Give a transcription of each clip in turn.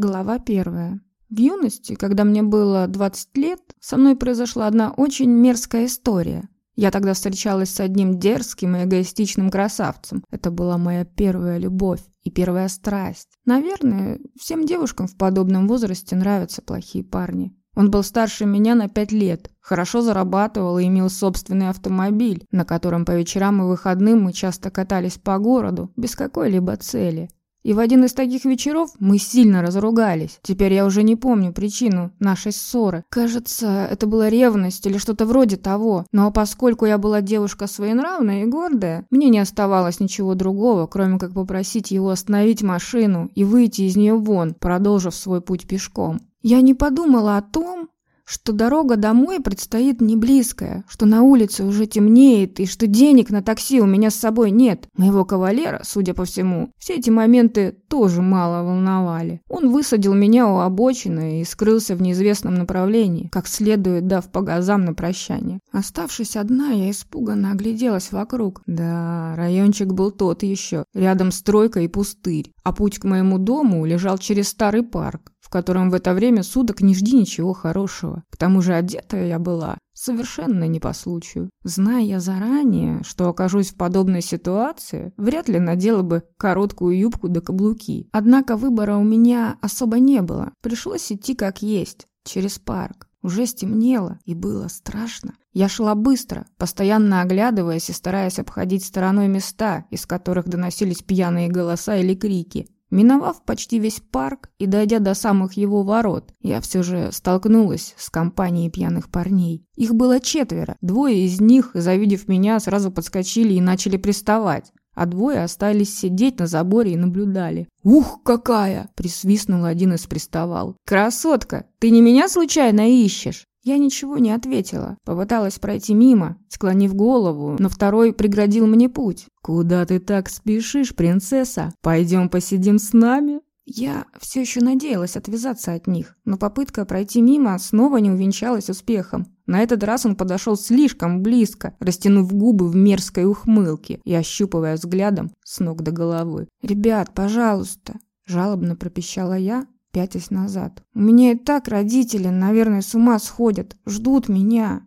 Глава первая. В юности, когда мне было 20 лет, со мной произошла одна очень мерзкая история. Я тогда встречалась с одним дерзким и эгоистичным красавцем. Это была моя первая любовь и первая страсть. Наверное, всем девушкам в подобном возрасте нравятся плохие парни. Он был старше меня на пять лет, хорошо зарабатывал и имел собственный автомобиль, на котором по вечерам и выходным мы часто катались по городу, без какой-либо цели. И в один из таких вечеров мы сильно разругались. Теперь я уже не помню причину нашей ссоры. Кажется, это была ревность или что-то вроде того. Но поскольку я была девушка своенравная и гордая, мне не оставалось ничего другого, кроме как попросить его остановить машину и выйти из нее вон, продолжив свой путь пешком. Я не подумала о том, что дорога домой предстоит не близкая, что на улице уже темнеет и что денег на такси у меня с собой нет. Моего кавалера, судя по всему, все эти моменты тоже мало волновали. Он высадил меня у обочины и скрылся в неизвестном направлении, как следует дав по газам на прощание. Оставшись одна, я испуганно огляделась вокруг. Да, райончик был тот еще, рядом стройка и пустырь, а путь к моему дому лежал через старый парк в котором в это время суток не жди ничего хорошего. К тому же одетая я была совершенно не по случаю. Зная я заранее, что окажусь в подобной ситуации, вряд ли надела бы короткую юбку до каблуки. Однако выбора у меня особо не было. Пришлось идти как есть, через парк. Уже стемнело, и было страшно. Я шла быстро, постоянно оглядываясь и стараясь обходить стороной места, из которых доносились пьяные голоса или крики. Миновав почти весь парк и дойдя до самых его ворот, я все же столкнулась с компанией пьяных парней. Их было четверо. Двое из них, завидев меня, сразу подскочили и начали приставать, а двое остались сидеть на заборе и наблюдали. «Ух, какая!» – присвистнул один из приставал. «Красотка, ты не меня случайно ищешь?» Я ничего не ответила. Попыталась пройти мимо, склонив голову, но второй преградил мне путь. «Куда ты так спешишь, принцесса? Пойдем посидим с нами?» Я все еще надеялась отвязаться от них, но попытка пройти мимо снова не увенчалась успехом. На этот раз он подошел слишком близко, растянув губы в мерзкой ухмылке и ощупывая взглядом с ног до головы. «Ребят, пожалуйста!» – жалобно пропищала я, пятясь назад. «У меня и так родители, наверное, с ума сходят, ждут меня».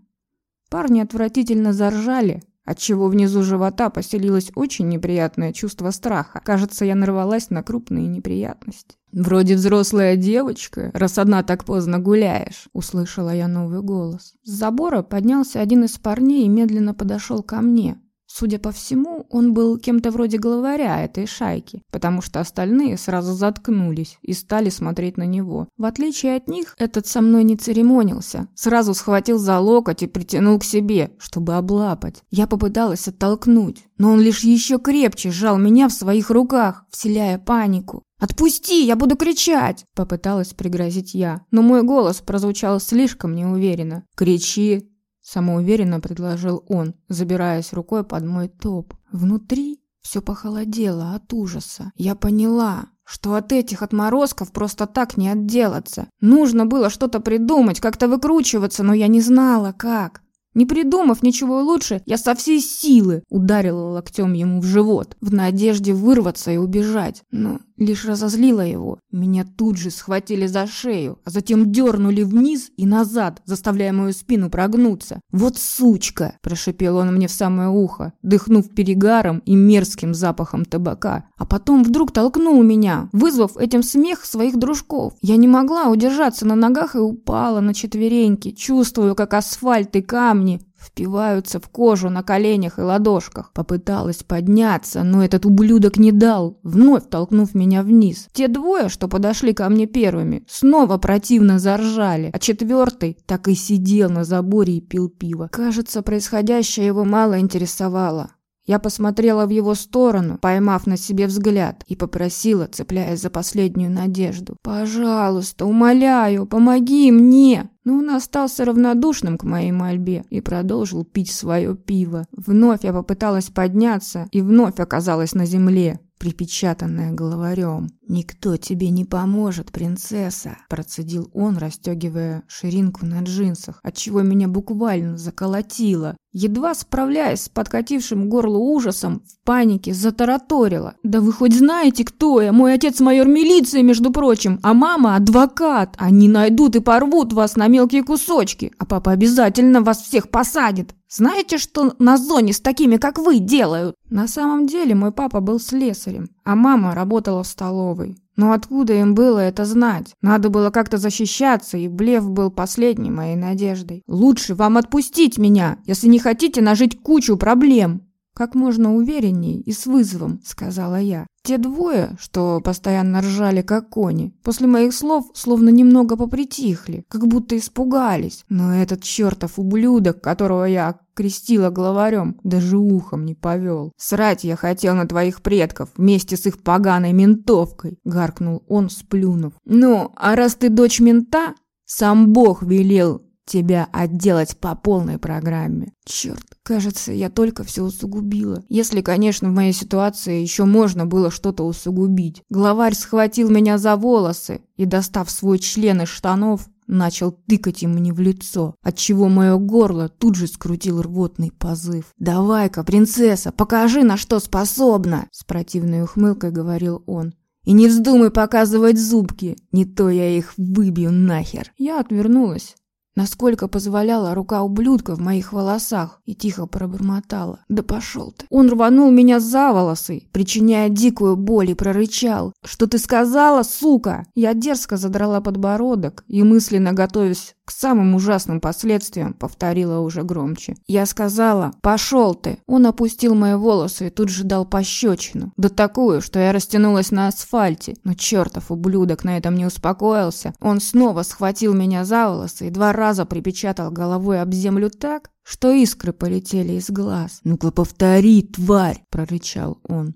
Парни отвратительно заржали, отчего внизу живота поселилось очень неприятное чувство страха. Кажется, я нарвалась на крупные неприятности. «Вроде взрослая девочка, раз одна так поздно гуляешь», — услышала я новый голос. С забора поднялся один из парней и медленно подошел ко мне. Судя по всему, он был кем-то вроде главаря этой шайки, потому что остальные сразу заткнулись и стали смотреть на него. В отличие от них, этот со мной не церемонился, сразу схватил за локоть и притянул к себе, чтобы облапать. Я попыталась оттолкнуть, но он лишь еще крепче сжал меня в своих руках, вселяя панику. «Отпусти, я буду кричать!» – попыталась пригрозить я, но мой голос прозвучал слишком неуверенно. «Кричи, Самоуверенно предложил он, забираясь рукой под мой топ. Внутри все похолодело от ужаса. Я поняла, что от этих отморозков просто так не отделаться. Нужно было что-то придумать, как-то выкручиваться, но я не знала, как. Не придумав ничего лучше, я со всей силы ударила локтем ему в живот, в надежде вырваться и убежать. Но лишь разозлила его. Меня тут же схватили за шею, а затем дернули вниз и назад, заставляя мою спину прогнуться. «Вот сучка!» – прошипел он мне в самое ухо, дыхнув перегаром и мерзким запахом табака. А потом вдруг толкнул меня, вызвав этим смех своих дружков. Я не могла удержаться на ногах и упала на четвереньки, чувствую, как асфальт и камни впиваются в кожу на коленях и ладошках. Попыталась подняться, но этот ублюдок не дал, вновь толкнув меня вниз. Те двое, что подошли ко мне первыми, снова противно заржали, а четвертый так и сидел на заборе и пил пиво. Кажется, происходящее его мало интересовало. Я посмотрела в его сторону, поймав на себе взгляд, и попросила, цепляясь за последнюю надежду. «Пожалуйста, умоляю, помоги мне!» Но он остался равнодушным к моей мольбе и продолжил пить свое пиво. Вновь я попыталась подняться и вновь оказалась на земле, припечатанная головарем. «Никто тебе не поможет, принцесса», – процедил он, расстегивая ширинку на джинсах, отчего меня буквально заколотило. Едва справляясь с подкатившим горлу ужасом, в панике затараторила. «Да вы хоть знаете, кто я? Мой отец майор милиции, между прочим, а мама адвокат. Они найдут и порвут вас на мелкие кусочки, а папа обязательно вас всех посадит. Знаете, что на зоне с такими, как вы, делают?» На самом деле мой папа был слесарем, а мама работала в столовой. Но откуда им было это знать? Надо было как-то защищаться, и блеф был последней моей надеждой. Лучше вам отпустить меня, если не хотите нажить кучу проблем. Как можно уверенней и с вызовом, сказала я. Те двое, что постоянно ржали как кони, после моих слов словно немного попритихли, как будто испугались. Но этот чертов ублюдок, которого я крестила главарем, даже ухом не повел. «Срать я хотел на твоих предков вместе с их поганой ментовкой!» — гаркнул он, сплюнув. «Ну, а раз ты дочь мента, сам Бог велел тебя отделать по полной программе. Черт, кажется, я только все усугубила. Если, конечно, в моей ситуации еще можно было что-то усугубить. Главарь схватил меня за волосы и, достав свой член из штанов, начал тыкать ему мне в лицо, отчего мое горло тут же скрутил рвотный позыв. «Давай-ка, принцесса, покажи, на что способна!» С противной ухмылкой говорил он. «И не вздумай показывать зубки, не то я их выбью нахер!» Я отвернулась, насколько позволяла рука ублюдка в моих волосах, и тихо пробормотала. «Да пошел ты!» Он рванул меня за волосы, причиняя дикую боль, и прорычал. «Что ты сказала, сука?» Я дерзко задрала подбородок и, мысленно готовясь к самым ужасным последствиям, повторила уже громче. Я сказала «Пошел ты!» Он опустил мои волосы и тут же дал пощечину. Да такую, что я растянулась на асфальте. Но чертов ублюдок на этом не успокоился. Он снова схватил меня за волосы и два раза припечатал головой об землю так, что искры полетели из глаз. «Ну-ка повтори, тварь!» – прорычал он.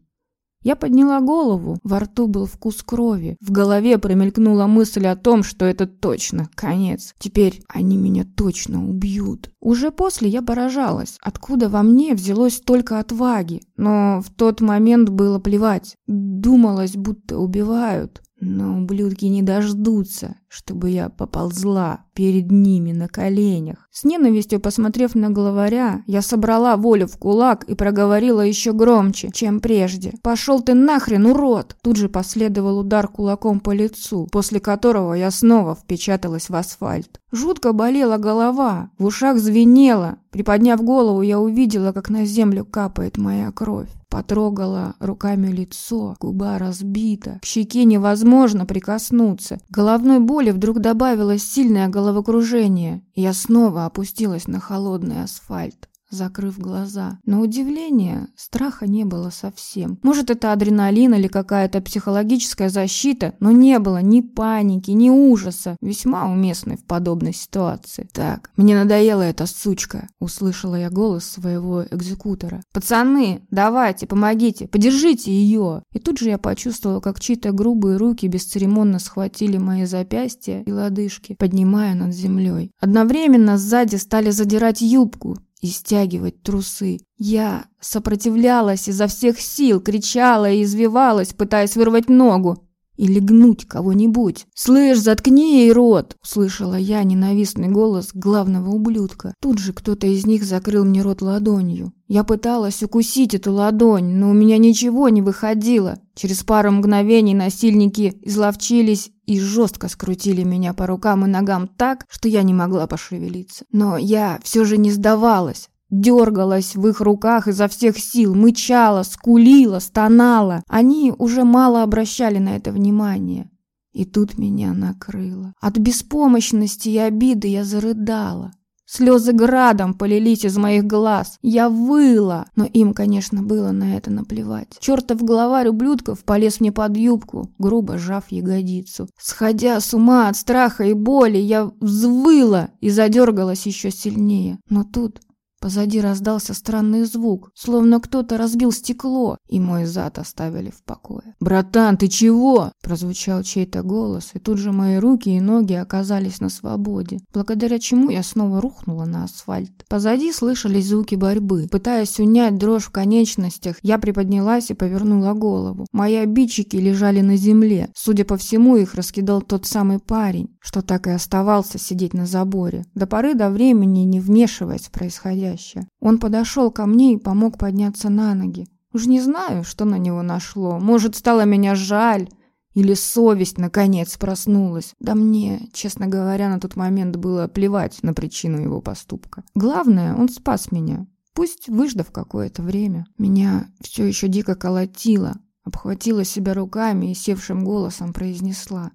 Я подняла голову, во рту был вкус крови. В голове промелькнула мысль о том, что это точно конец. Теперь они меня точно убьют. Уже после я поражалась, откуда во мне взялось столько отваги. Но в тот момент было плевать. Думалось, будто убивают. Но ублюдки не дождутся, чтобы я поползла перед ними на коленях. С ненавистью посмотрев на главаря, я собрала волю в кулак и проговорила еще громче, чем прежде. «Пошел ты нахрен, урод!» Тут же последовал удар кулаком по лицу, после которого я снова впечаталась в асфальт. Жутко болела голова, в ушах звенело. Приподняв голову, я увидела, как на землю капает моя кровь. Потрогала руками лицо, губа разбита, к щеке невозможно прикоснуться. Головной боли вдруг добавилось сильное головокружение, я снова опустилась на холодный асфальт закрыв глаза. На удивление, страха не было совсем. Может, это адреналин или какая-то психологическая защита, но не было ни паники, ни ужаса, весьма уместной в подобной ситуации. «Так, мне надоела эта сучка», — услышала я голос своего экзекутора. «Пацаны, давайте, помогите, подержите ее!» И тут же я почувствовала, как чьи-то грубые руки бесцеремонно схватили мои запястья и лодыжки, поднимая над землей. Одновременно сзади стали задирать юбку, и стягивать трусы. Я сопротивлялась изо всех сил, кричала и извивалась, пытаясь вырвать ногу или гнуть кого-нибудь. «Слышь, заткни ей рот!» – услышала я ненавистный голос главного ублюдка. Тут же кто-то из них закрыл мне рот ладонью. Я пыталась укусить эту ладонь, но у меня ничего не выходило. Через пару мгновений насильники изловчились и жестко скрутили меня по рукам и ногам так, что я не могла пошевелиться. Но я все же не сдавалась. Дергалась в их руках изо всех сил, мычала, скулила, стонала. Они уже мало обращали на это внимание. И тут меня накрыло. От беспомощности и обиды я зарыдала. Слезы градом полились из моих глаз. Я выла, но им, конечно, было на это наплевать. Чертов главарь ублюдков полез мне под юбку, грубо сжав ягодицу. Сходя с ума от страха и боли, я взвыла и задергалась еще сильнее. Но тут Позади раздался странный звук, словно кто-то разбил стекло, и мой зад оставили в покое. «Братан, ты чего?» – прозвучал чей-то голос, и тут же мои руки и ноги оказались на свободе, благодаря чему я снова рухнула на асфальт. Позади слышались звуки борьбы. Пытаясь унять дрожь в конечностях, я приподнялась и повернула голову. Мои обидчики лежали на земле. Судя по всему, их раскидал тот самый парень, что так и оставался сидеть на заборе, до поры до времени не вмешиваясь в происходящее. Он подошел ко мне и помог подняться на ноги. Уж не знаю, что на него нашло. Может, стало меня жаль, или совесть, наконец, проснулась. Да мне, честно говоря, на тот момент было плевать на причину его поступка. Главное, он спас меня. Пусть выждав какое-то время. Меня все еще дико колотило. Обхватила себя руками и севшим голосом произнесла.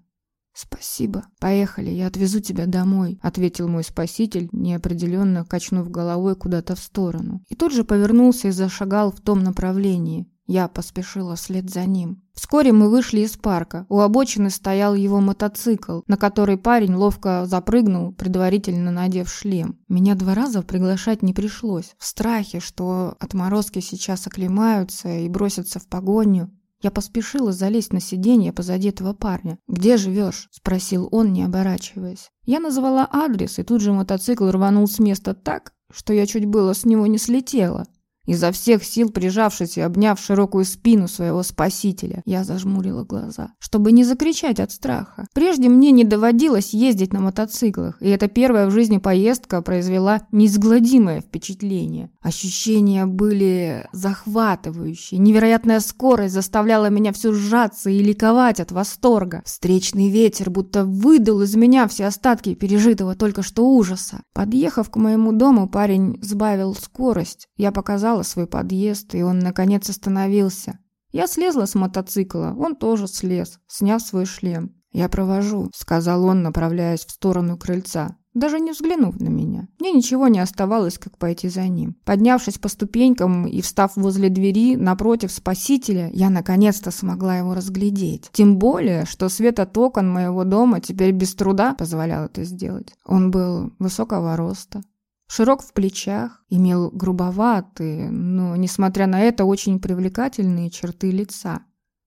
«Спасибо. Поехали, я отвезу тебя домой», — ответил мой спаситель, неопределенно качнув головой куда-то в сторону. И тут же повернулся и зашагал в том направлении. Я поспешила вслед за ним. Вскоре мы вышли из парка. У обочины стоял его мотоцикл, на который парень ловко запрыгнул, предварительно надев шлем. Меня два раза приглашать не пришлось. В страхе, что отморозки сейчас оклемаются и бросятся в погоню, я поспешила залезть на сиденье позади этого парня. «Где живешь?» – спросил он, не оборачиваясь. Я назвала адрес, и тут же мотоцикл рванул с места так, что я чуть было с него не слетела. Изо всех сил прижавшись и обняв широкую спину своего спасителя, я зажмурила глаза, чтобы не закричать от страха. Прежде мне не доводилось ездить на мотоциклах, и эта первая в жизни поездка произвела неизгладимое впечатление. Ощущения были захватывающие, невероятная скорость заставляла меня все сжаться и ликовать от восторга. Встречный ветер будто выдал из меня все остатки пережитого только что ужаса. Подъехав к моему дому, парень сбавил скорость. Я показал показала свой подъезд, и он, наконец, остановился. Я слезла с мотоцикла, он тоже слез, сняв свой шлем. «Я провожу», — сказал он, направляясь в сторону крыльца, даже не взглянув на меня. Мне ничего не оставалось, как пойти за ним. Поднявшись по ступенькам и встав возле двери напротив спасителя, я наконец-то смогла его разглядеть. Тем более, что свет от окон моего дома теперь без труда позволял это сделать. Он был высокого роста, Широк в плечах, имел грубоватые, но, несмотря на это, очень привлекательные черты лица.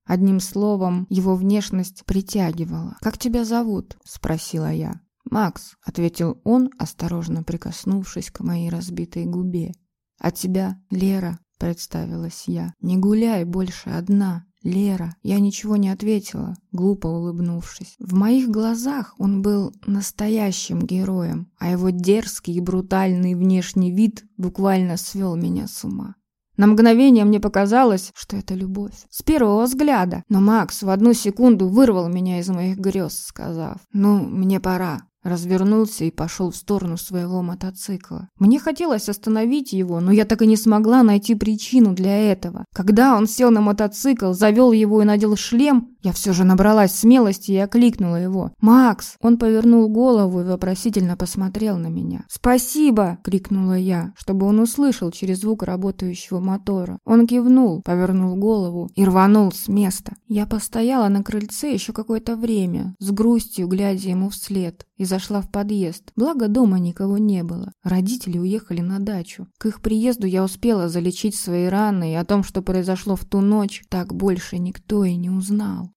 Одним словом, его внешность притягивала. «Как тебя зовут?» – спросила я. «Макс», – ответил он, осторожно прикоснувшись к моей разбитой губе. «А тебя, Лера?» – представилась я. «Не гуляй больше одна. «Лера». Я ничего не ответила, глупо улыбнувшись. В моих глазах он был настоящим героем, а его дерзкий и брутальный внешний вид буквально свел меня с ума. На мгновение мне показалось, что это любовь. С первого взгляда. Но Макс в одну секунду вырвал меня из моих грез, сказав, «Ну, мне пора» развернулся и пошел в сторону своего мотоцикла. Мне хотелось остановить его, но я так и не смогла найти причину для этого. Когда он сел на мотоцикл, завел его и надел шлем, я все же набралась смелости и окликнула его. «Макс!» Он повернул голову и вопросительно посмотрел на меня. «Спасибо!» — крикнула я, чтобы он услышал через звук работающего мотора. Он кивнул, повернул голову и рванул с места. Я постояла на крыльце еще какое-то время, с грустью глядя ему вслед, и зашла в подъезд. Благо дома никого не было. Родители уехали на дачу. К их приезду я успела залечить свои раны, и о том, что произошло в ту ночь, так больше никто и не узнал.